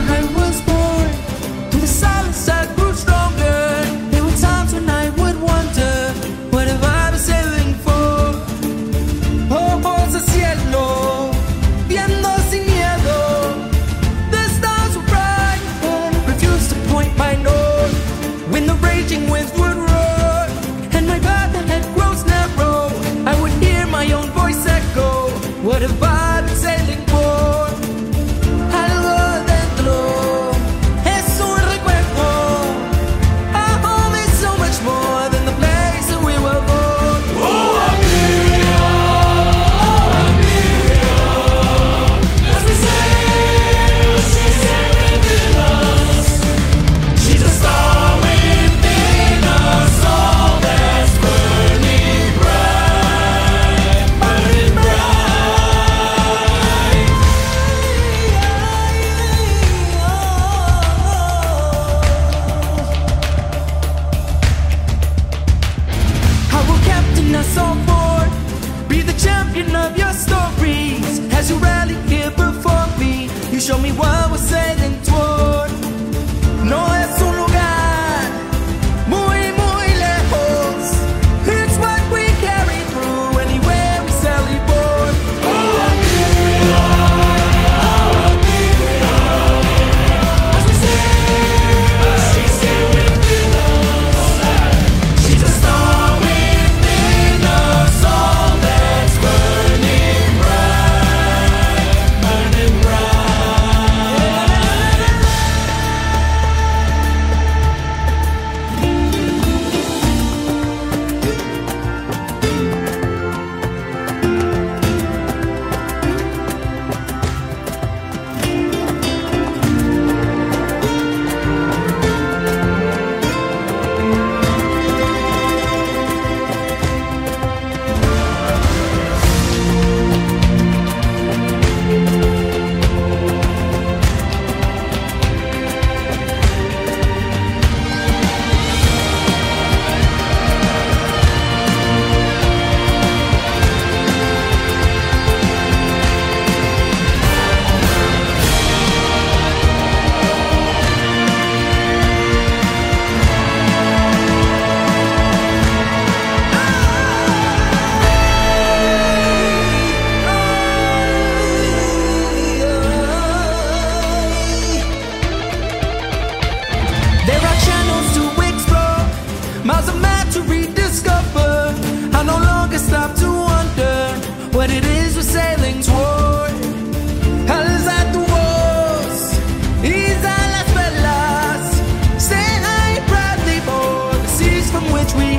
还。us all forward. Be the champion of your stories. As you rally here before me, you show me what we're sailing toward. No. Miles of mad to rediscover. I no longer stop to wonder what it is we're sailing toward. Hell is at the walls. He's at Las Velas. Stand proudly for the seas from which we